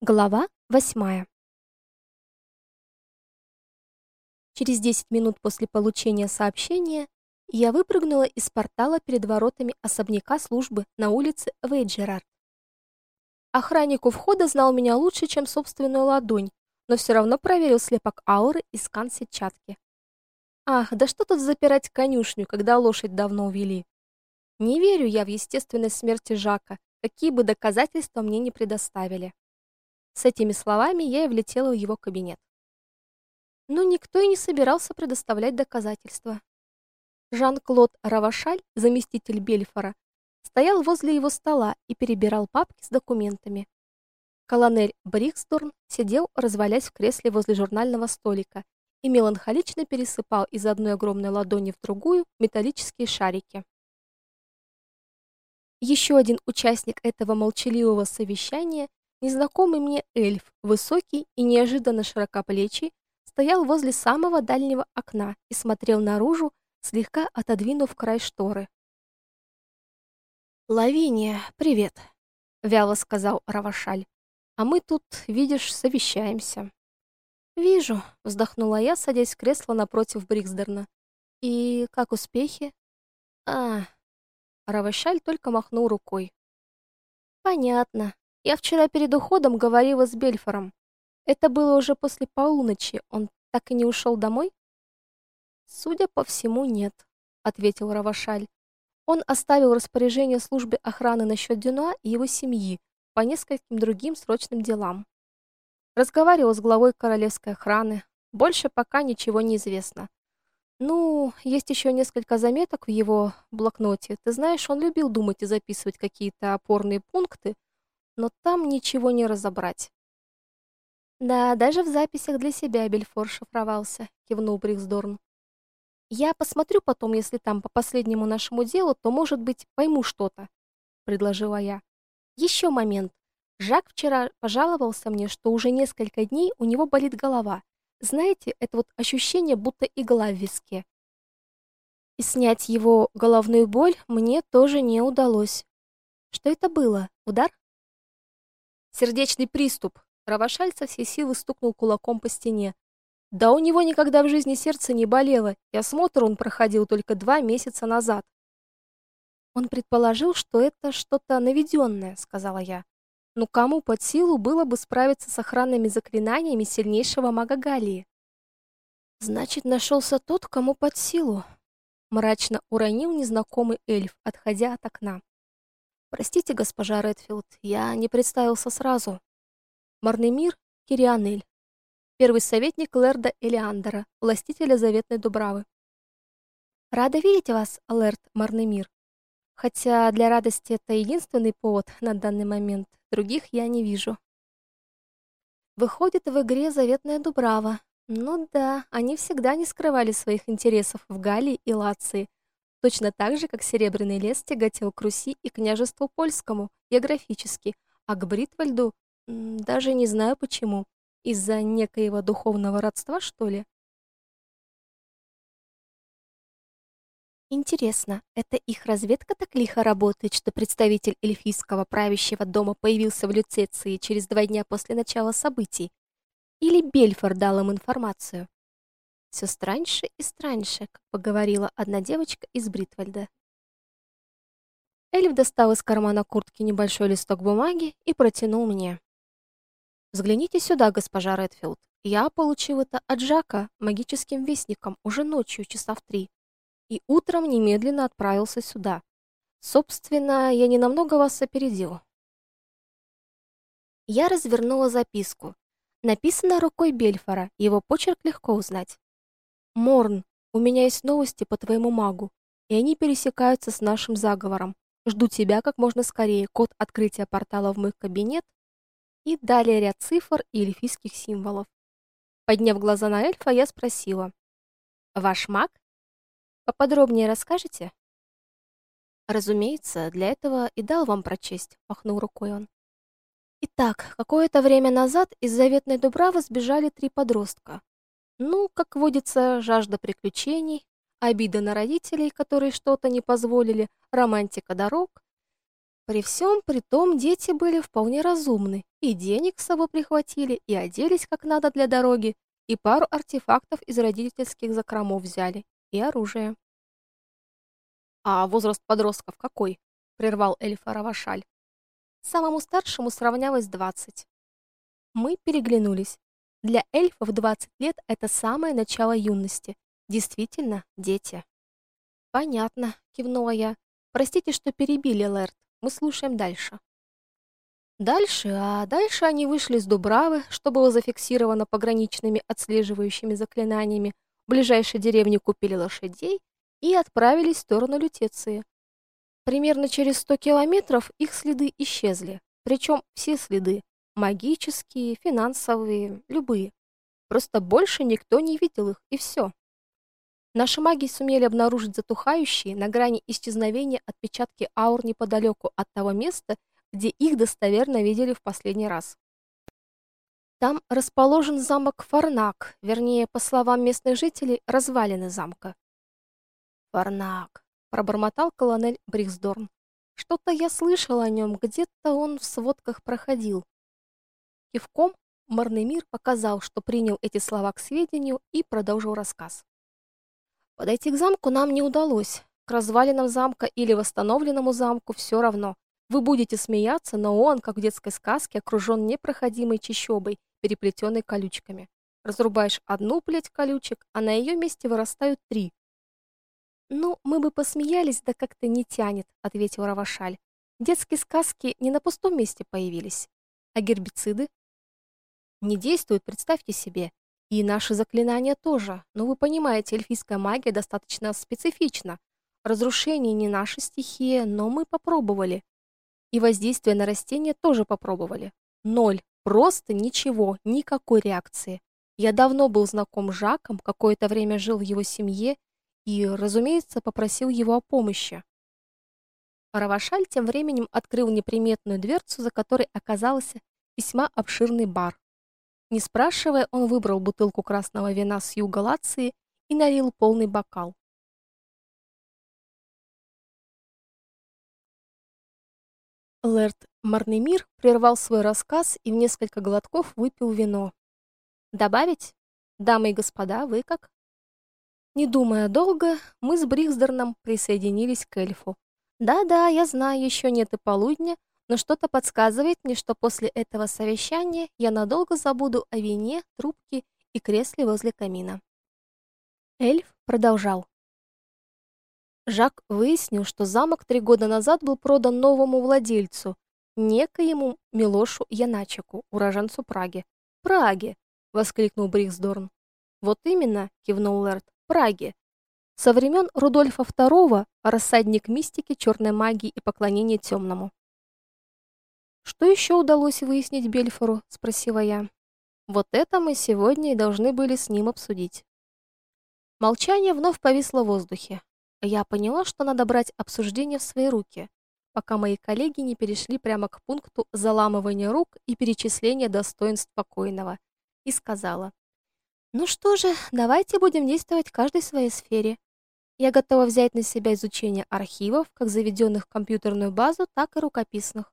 Глава восьмая. Через 10 минут после получения сообщения я выпрыгнула из портала перед воротами особняка службы на улице Вейджерард. Охранник у входа знал меня лучше, чем собственную ладонь, но все равно проверил слепок ауры и скан сетчатки. Ах, да что тут запирать конюшню, когда лошадь давно увели? Не верю я в естественность смерти Жака, какие бы доказательства мне не предоставили. С этими словами я и влетела в его кабинет. Но никто и не собирался предоставлять доказательства. Жан-Клод Равашаль, заместитель Бельфора, стоял возле его стола и перебирал папки с документами. Колонель Бриксдорн сидел, развалясь в кресле возле журнального столика и меланхолично пересыпал из одной огромной ладони в другую металлические шарики. Еще один участник этого молчаливого совещания Незнакомый мне эльф, высокий и неожиданно широкоплечий, стоял возле самого дальнего окна и смотрел наружу, слегка отодвинув край шторы. «Лавиния, привет», — вяло сказал Равашаль. «А мы тут, видишь, совещаемся». «Вижу», — вздохнула я, садясь в кресло напротив Бриксдерна. «И как успехи?» «А...» Равашаль только махнул рукой. «Понятно. Я вчера перед уходом говорила с Бельфором. Это было уже после полуночи. Он так и не ушел домой? Судя по всему, нет, ответил Равашаль. Он оставил распоряжение службе охраны насчет Дюнуа и его семьи по нескольким другим срочным делам. Разговаривал с главой королевской охраны. Больше пока ничего не известно. Ну, есть еще несколько заметок в его блокноте. Ты знаешь, он любил думать и записывать какие-то опорные пункты, но там ничего не разобрать. Да, даже в записях для себя Бельфор шифровался, кивнул Бриксдорн. Я посмотрю потом, если там по последнему нашему делу, то, может быть, пойму что-то, предложила я. Еще момент. Жак вчера пожаловался мне, что уже несколько дней у него болит голова. Знаете, это вот ощущение, будто игла в виске. И снять его головную боль мне тоже не удалось. Что это было? Удар? Сердечный приступ. Равашаль со всей силы стукнул кулаком по стене. Да у него никогда в жизни сердце не болело, и осмотр он проходил только два месяца назад. Он предположил, что это что-то наведенное, сказала я. Но кому под силу было бы справиться с охранными заклинаниями сильнейшего мага Галии? Значит, нашелся тот, кому под силу, мрачно уронил незнакомый эльф, отходя от окна. Простите, госпожа Редфилд, я не представился сразу. Марнемир Кирианель, первый советник лэрда Элиандера, властителя Заветной Дубравы. Рада видеть вас, лэрд Марнемир. Хотя для радости это единственный повод на данный момент, других я не вижу. Выходит в игре Заветная Дубрава. Ну да, они всегда не скрывали своих интересов в Галлии и Лации, Точно так же, как Серебряный лес тяготел к Руси и княжеству польскому географически, а к Бритвальду даже не знаю почему. Из-за некоего духовного родства, что ли? Интересно, это их разведка так лихо работает, что представитель эльфийского правящего дома появился в Люцеции через два дня после начала событий? Или Бельфор дал им информацию? Все страньше и страньше, как поговорила одна девочка из Бритвальда. Эльф достал из кармана куртки небольшой листок бумаги и протянул мне. Взгляните сюда, госпожа Редфилд. Я получил это от Жака магическим вестником уже ночью, часа в три, и утром немедленно отправился сюда. Собственно, я не намного вас опередил. Я развернула записку. Написано рукой Бельфора, его почерк легко узнать. Морн, у меня есть новости по твоему магу, и они пересекаются с нашим заговором. Жду тебя как можно скорее. Код открытия портала в мой кабинет и далее ряд цифр и эльфийских символов. Подняв глаза на эльфа, я спросила: "Ваш маг? Поподробнее расскажете?" Разумеется, для этого и дал вам прочесть, махнул рукой он. Итак, какое-то время назад из заветной Дубравы сбежали три подростка. Ну, как водится, жажда приключений, обида на родителей, которые что-то не позволили, романтика дорог. При всем при том дети были вполне разумны, и денег с собой прихватили, и оделись как надо для дороги, и пару артефактов из родительских закромов взяли, и оружие. «А возраст подростков какой?» — прервал эльфа Равашаль. Самому старшему сравнялось двадцать. Мы переглянулись. Для эльфов 20 лет — это самое начало юности. Действительно, дети. «Понятно», — кивнула я. «Простите, что перебили, Лэрд. Мы слушаем дальше». Дальше, а дальше они вышли с Дубравы, что было зафиксировано пограничными отслеживающими заклинаниями, в ближайшей деревне купили лошадей и отправились в сторону Лютеции. Примерно через 100 километров их следы исчезли, причем все следы, магические, финансовые, любые. Просто больше никто не видел их, и все. Наши маги сумели обнаружить затухающие на грани исчезновения отпечатки аур неподалеку от того места, где их достоверно видели в последний раз. Там расположен замок Фарнак, вернее, по словам местных жителей, развалины замка. Фарнак, пробормотал колонель Бриксдорн. Что-то я слышал о нем, где-то он в сводках проходил. Кивком Марный мир показал, что принял эти слова к сведению и продолжил рассказ. Подойти к замку нам не удалось. К развалинам замка или восстановленному замку все равно. Вы будете смеяться, но он, как в детской сказке, окружен непроходимой чащобой, переплетенной колючками. Разрубаешь одну плеть колючек, а на ее месте вырастают три. «Ну, мы бы посмеялись, да как-то не тянет», — ответил Равашаль. «Детские сказки не на пустом месте появились. А гербициды?» «Не действуют, представьте себе. И наши заклинания тоже. Но вы понимаете, эльфийская магия достаточно специфична. Разрушение не наша стихия, но мы попробовали. И воздействие на растения тоже попробовали. Ноль. Просто ничего, никакой реакции. Я давно был знаком с Жаком, какое-то время жил в его семье и, разумеется, попросил его о помощи. Равашаль тем временем открыл неприметную дверцу, за которой оказался весьма обширный бар. Не спрашивая, он выбрал бутылку красного вина с юга Лации и налил полный бокал. Лэрд Марнемир прервал свой рассказ и в несколько глотков выпил вино. «Добавить? Дамы и господа, вы как?» Не думая долго, мы с Бриксдерном присоединились к эльфу. «Да-да, я знаю, еще нет и полудня, но что-то подсказывает мне, что после этого совещания я надолго забуду о вине, трубке и кресле возле камина. Эльф продолжал. Жак выяснил, что замок три года назад был продан новому владельцу, некоему Милошу Яначеку, уроженцу Праги. «Праги!» — воскликнул Бриксдорн. «Вот именно!» — кивнул Лэрд. «Праги!» Со времен Рудольфа II рассадник мистики, черной магии и поклонения темному. «Что еще удалось выяснить Бельфору?» — спросила я. «Вот это мы сегодня и должны были с ним обсудить». Молчание вновь повисло в воздухе. Я поняла, что надо брать обсуждение в свои руки, пока мои коллеги не перешли прямо к пункту заламывания рук и перечисления достоинств покойного, и сказала, «Ну что же, давайте будем действовать каждой в своей сфере. Я готова взять на себя изучение архивов, как заведенных в компьютерную базу, так и рукописных.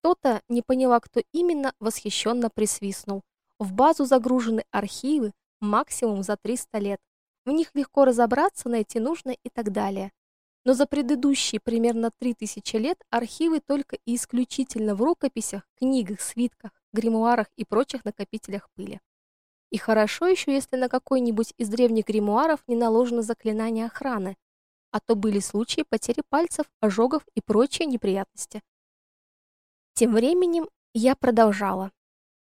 Кто-то, не поняла, кто именно, восхищенно присвистнул. В базу загружены архивы максимум за 300 лет. В них легко разобраться, найти нужное и так далее. Но за предыдущие примерно 3000 лет архивы только и исключительно в рукописях, книгах, свитках, гримуарах и прочих накопителях пыли. И хорошо еще, если на какой-нибудь из древних гримуаров не наложено заклинание охраны, а то были случаи потери пальцев, ожогов и прочие неприятности. Тем временем я продолжала.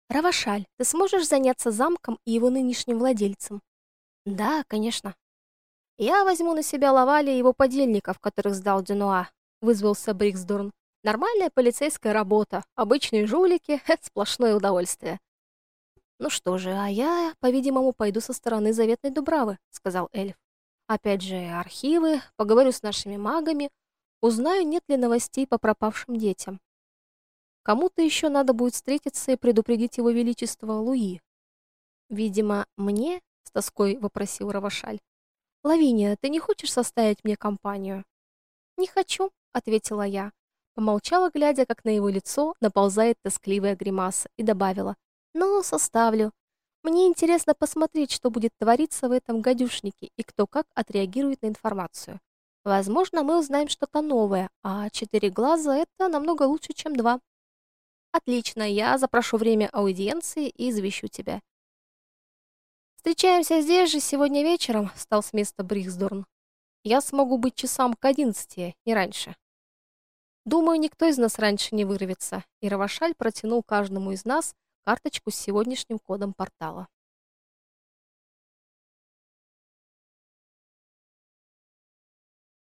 «Равашаль, ты сможешь заняться замком и его нынешним владельцем?» «Да, конечно». «Я возьму на себя Лавали и его подельников, которых сдал Дюнуа», — вызвался Бриксдорн. «Нормальная полицейская работа, обычные жулики — сплошное удовольствие». «Ну что же, а я, по-видимому, пойду со стороны заветной Дубравы», — сказал эльф. «Опять же, архивы, поговорю с нашими магами, узнаю, нет ли новостей по пропавшим детям. Кому-то еще надо будет встретиться и предупредить его величество Луи. Видимо, мне, с тоской вопросил Равашаль. Лавиния, ты не хочешь составить мне компанию? Не хочу, ответила я. Помолчала, глядя, как на его лицо наползает тоскливая гримаса, и добавила. «Ну, составлю. Мне интересно посмотреть, что будет твориться в этом гадюшнике и кто как отреагирует на информацию. Возможно, мы узнаем что-то новое, а четыре глаза — это намного лучше, чем два. Отлично, я запрошу время аудиенции и извещу тебя. Встречаемся здесь же сегодня вечером, встал с места Бриксдорн. Я смогу быть часам к одиннадцати, не раньше. Думаю, никто из нас раньше не вырвется, и Равашаль протянул каждому из нас карточку с сегодняшним кодом портала.